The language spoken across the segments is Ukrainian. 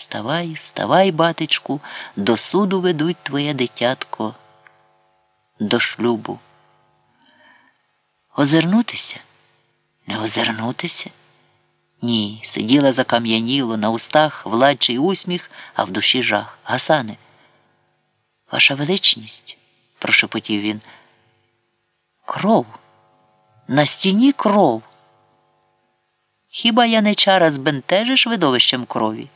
Вставай, вставай, батечку, до суду ведуть твоє дитятко до шлюбу. Озирнутися? Не озирнутися? Ні, сиділа закам'яніло, на устах владчий усміх, а в душі жах. Гасане. Ваша величність, прошепотів він. Кров. На стіні кров. Хіба я не чара збентежиш видовищем крові?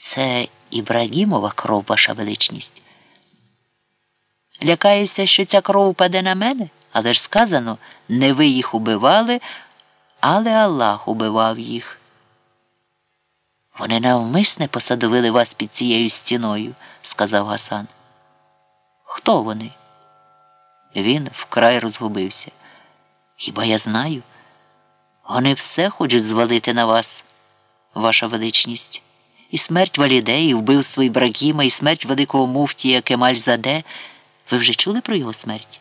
Це Ібрагімова кров, ваша величність. Лякаєшся, що ця кров упаде на мене? Але ж сказано, не ви їх убивали, але Аллах убивав їх. Вони навмисне посадовили вас під цією стіною, сказав Гасан. Хто вони? Він вкрай розгубився. Хіба я знаю? Вони все хочуть звалити на вас, ваша величність. І смерть Валідеї, і вбивство Ібрагіма, і смерть великого муфтія Кемаль Заде. Ви вже чули про його смерть?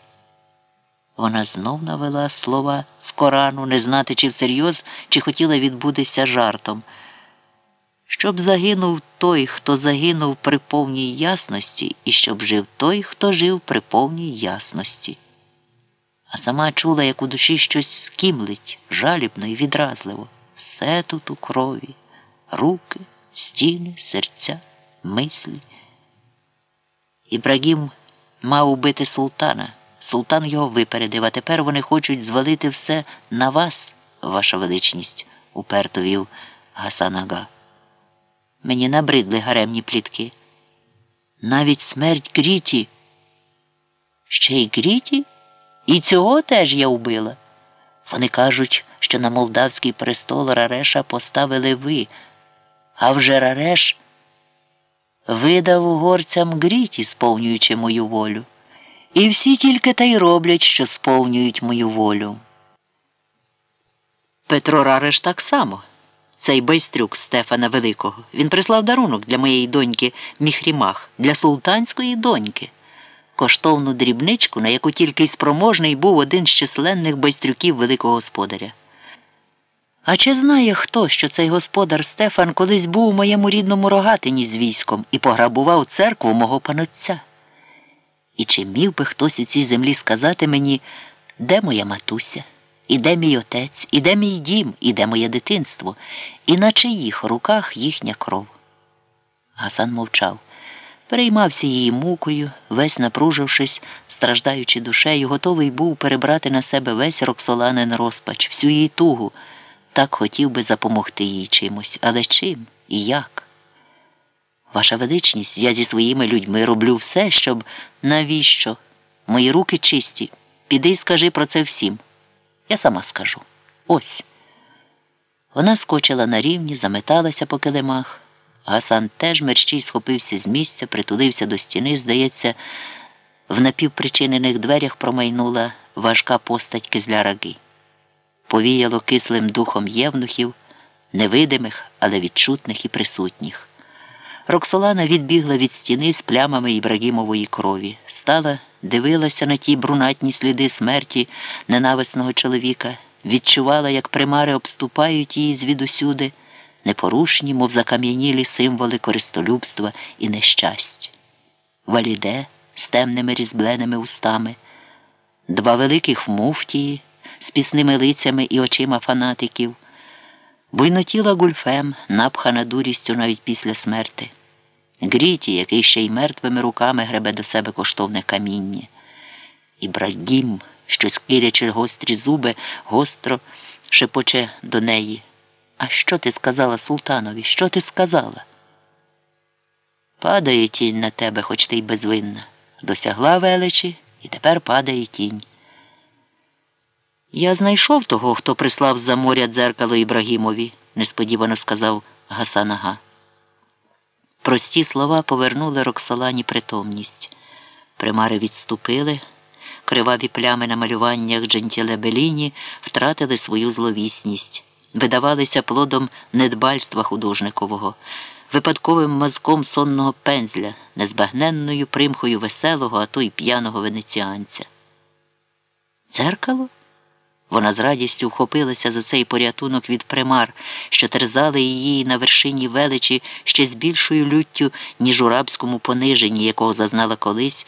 Вона знов навела слова з Корану, не знати, чи всерйоз, чи хотіла відбутися жартом. Щоб загинув той, хто загинув при повній ясності, і щоб жив той, хто жив при повній ясності. А сама чула, як у душі щось скімлить, жалібно і відразливо. Все тут у крові, руки, стіни, серця, мислі. Ібрагім мав убити султана. Султан його випередив, а тепер вони хочуть звалити все на вас, ваша величність, уперто вів Гасан Ага. Мені набридли гаремні плітки. Навіть смерть Гріті. Ще й Гріті? І цього теж я вбила. Вони кажуть, що на молдавський престол Рареша поставили ви, а вже Рареш видав угорцям Гріті, сповнюючи мою волю. І всі тільки та й роблять, що сповнюють мою волю. Петро Рареш так само. Цей байстрюк Стефана Великого. Він прислав дарунок для моєї доньки Міхрімах, для султанської доньки. Коштовну дрібничку, на яку тільки й спроможний був один з численних байстрюків великого господаря. А чи знає хто, що цей господар Стефан колись був у моєму рідному рогатині з військом і пограбував церкву мого панотця? І чи міг би хтось у цій землі сказати мені, де моя матуся, і де мій отець, і де мій дім, і де моє дитинство, і на чиїх руках їхня кров? Гасан мовчав, переймався її мукою, весь напружившись, страждаючи душею, готовий був перебрати на себе весь роксоланин розпач, всю її тугу. Так хотів би запомогти їй чимось, але чим і як? Ваша величність, я зі своїми людьми роблю все, щоб навіщо? Мої руки чисті. Піди й скажи про це всім. Я сама скажу. Ось. Вона скочила на рівні, заметалася по килимах. Гасан теж мерщій схопився з місця, притулився до стіни, здається, в напівпричинених дверях промайнула важка постать кизляраги. Повіяло кислим духом євнухів, невидимих, але відчутних і присутніх. Роксолана відбігла від стіни з плямами Ібрагімової крові, стала, дивилася на ті брунатні сліди смерті ненависного чоловіка, відчувала, як примари обступають її звідусюди, непорушні, мов закам'янілі символи користолюбства і нещастя. Валіде з темними різбленими устами, два великих муфтії з пісними лицями і очима фанатиків, буйнотіла гульфем, напхана дурістю навіть після смерти. Гріті, який ще й мертвими руками гребе до себе коштовне каміння. Ібрагім, що скирячи гострі зуби, гостро шепоче до неї. А що ти сказала султанові? Що ти сказала? Падає тінь на тебе, хоч ти й безвинна. Досягла величі, і тепер падає тінь. Я знайшов того, хто прислав з за моря дзеркало Ібрагімові, несподівано сказав Гасан Ага. Прості слова повернули Роксолані притомність. Примари відступили, криваві плями на малюваннях Джентіле Беліні втратили свою зловісність, видавалися плодом недбальства художникового, випадковим мазком сонного пензля, незбагненною примхою веселого, а то й п'яного венеціанця. Дзеркало? Вона з радістю вхопилася за цей порятунок від примар, що терзали її на вершині величі ще з більшою люттю, ніж у рабському пониженні, якого зазнала колись.